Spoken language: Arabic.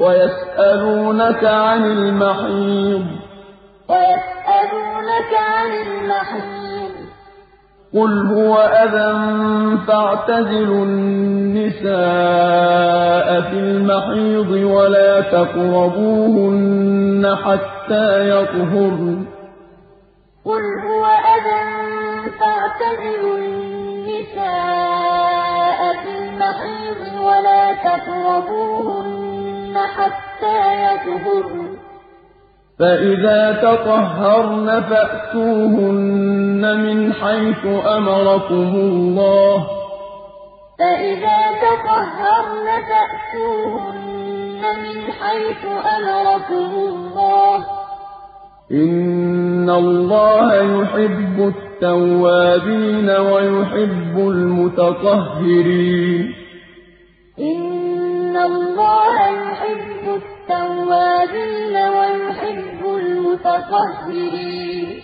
ويسألونك عن المحيض. ويسألونك عن المحيض. قل هو أذى فاعتزلوا النساء في المحيض ولا تقربوهن حتى يطهرن. قل هو أذى فاعتزلوا النساء في المحيض ولا تقربوهن حتى يطهرن. فإذا تطهرن فأتوهن من حيث أمركم الله. فإذا تطهرن فأتوهن من حيث أمركم الله. إن الله يحب التوابين ويحب المتطهرين. إن يحب التوابين ويحب المتطهرين